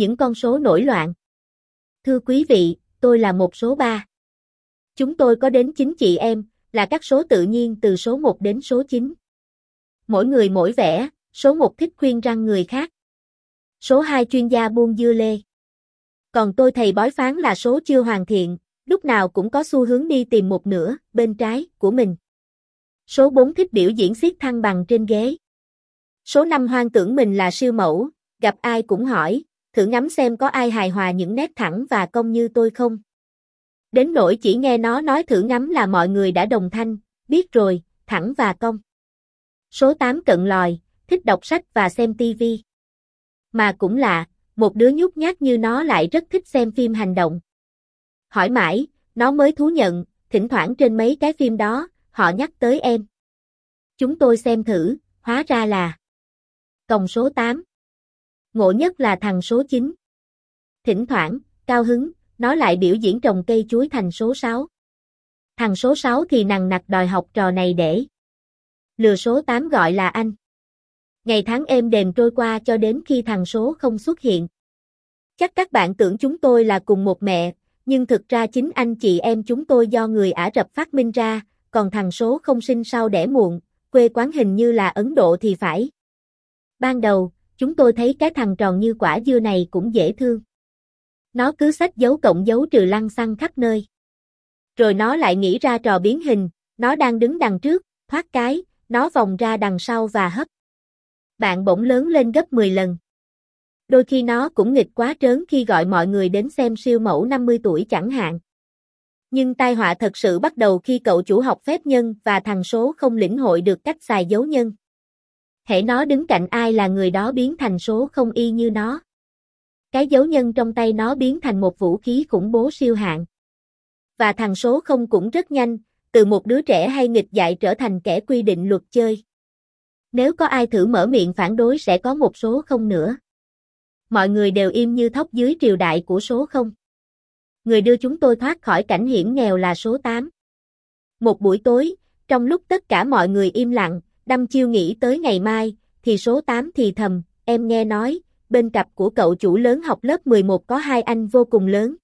những con số nổi loạn. Thưa quý vị, tôi là một số 3. Chúng tôi có đến 9 chị em, là các số tự nhiên từ số 1 đến số 9. Mỗi người mỗi vẻ, số 1 thích khuyên răng người khác. Số 2 chuyên gia buôn dưa lê. Còn tôi thầy bói phán là số chưa hoàn thiện, lúc nào cũng có xu hướng đi tìm một nửa, bên trái, của mình. Số 4 thích biểu diễn siết thăng bằng trên ghế. Số 5 hoang tưởng mình là siêu mẫu, gặp ai cũng hỏi, thử ngắm xem có ai hài hòa những nét thẳng và cong như tôi không. Đến nỗi chỉ nghe nó nói thử ngắm là mọi người đã đồng thanh, biết rồi, thẳng và cong. Số 8 cận lòi, thích đọc sách và xem tivi. Mà cũng lạ, một đứa nhút nhát như nó lại rất thích xem phim hành động. Hỏi mãi, nó mới thú nhận, thỉnh thoảng trên mấy cái phim đó, họ nhắc tới em. Chúng tôi xem thử, hóa ra là còng số 8. Ngộ nhất là thằng số 9. Thỉnh thoảng, cao hứng, nó lại biểu diễn trồng cây chuối thành số 6. Thằng số 6 thì nằng nặc đòi học trò này để lừa số 8 gọi là anh. Ngày tháng êm đềm trôi qua cho đến khi thằng số không xuất hiện. Chắc các bạn tưởng chúng tôi là cùng một mẹ, nhưng thực ra chính anh chị em chúng tôi do người Ả Rập phát minh ra, còn thằng số không sinh sau đẻ muộn, quê quán hình như là Ấn Độ thì phải. Ban đầu, chúng tôi thấy cái thằng tròn như quả dưa này cũng dễ thương. Nó cứ sách dấu cộng dấu trừ lăng xăng khắp nơi. Rồi nó lại nghĩ ra trò biến hình, nó đang đứng đằng trước, thoát cái, nó vòng ra đằng sau và hấp. Bạn bỗng lớn lên gấp 10 lần. Đôi khi nó cũng nghịch quá trớn khi gọi mọi người đến xem siêu mẫu 50 tuổi chẳng hạn. Nhưng tai họa thật sự bắt đầu khi cậu chủ học phép nhân và thằng số không lĩnh hội được cách xài dấu nhân. Hễ nó đứng cạnh ai là người đó biến thành số không y như nó. Cái dấu nhân trong tay nó biến thành một vũ khí khủng bố siêu hạng. Và thằng số không cũng rất nhanh, từ một đứa trẻ hay nghịch dại trở thành kẻ quy định luật chơi. Nếu có ai thử mở miệng phản đối sẽ có một số không nữa. Mọi người đều im như thóc dưới triều đại của số không. Người đưa chúng tôi thoát khỏi cảnh hiểm nghèo là số 8. Một buổi tối, trong lúc tất cả mọi người im lặng, đâm chiêu nghĩ tới ngày mai, thì số 8 thì thầm, em nghe nói, bên cặp của cậu chủ lớn học lớp 11 có hai anh vô cùng lớn.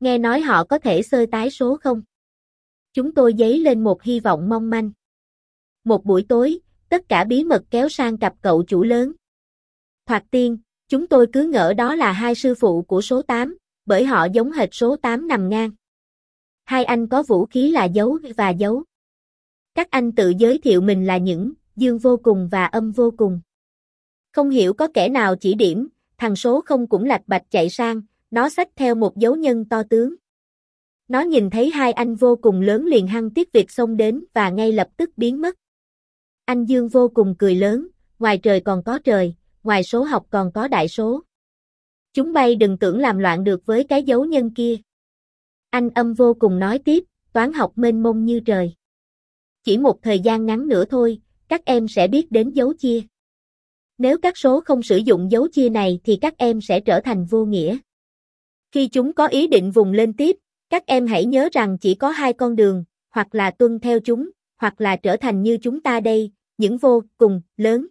Nghe nói họ có thể sơi tái số không? Chúng tôi dấy lên một hy vọng mong manh. Một buổi tối, tất cả bí mật kéo sang cặp cậu chủ lớn. Thoạt tiên, chúng tôi cứ ngỡ đó là hai sư phụ của số 8, bởi họ giống hệt số 8 nằm ngang. Hai anh có vũ khí là dấu và dấu. Các anh tự giới thiệu mình là những dương vô cùng và âm vô cùng. Không hiểu có kẻ nào chỉ điểm, thằng số không cũng lạch bạch chạy sang, nó xách theo một dấu nhân to tướng. Nó nhìn thấy hai anh vô cùng lớn liền hăng tiếc việc xông đến và ngay lập tức biến mất. Anh Dương vô cùng cười lớn, ngoài trời còn có trời, ngoài số học còn có đại số. Chúng bay đừng tưởng làm loạn được với cái dấu nhân kia. Anh âm vô cùng nói tiếp, toán học mênh mông như trời. Chỉ một thời gian ngắn nữa thôi, các em sẽ biết đến dấu chia. Nếu các số không sử dụng dấu chia này thì các em sẽ trở thành vô nghĩa. Khi chúng có ý định vùng lên tiếp, các em hãy nhớ rằng chỉ có hai con đường, hoặc là tuân theo chúng, hoặc là trở thành như chúng ta đây, những vô cùng lớn.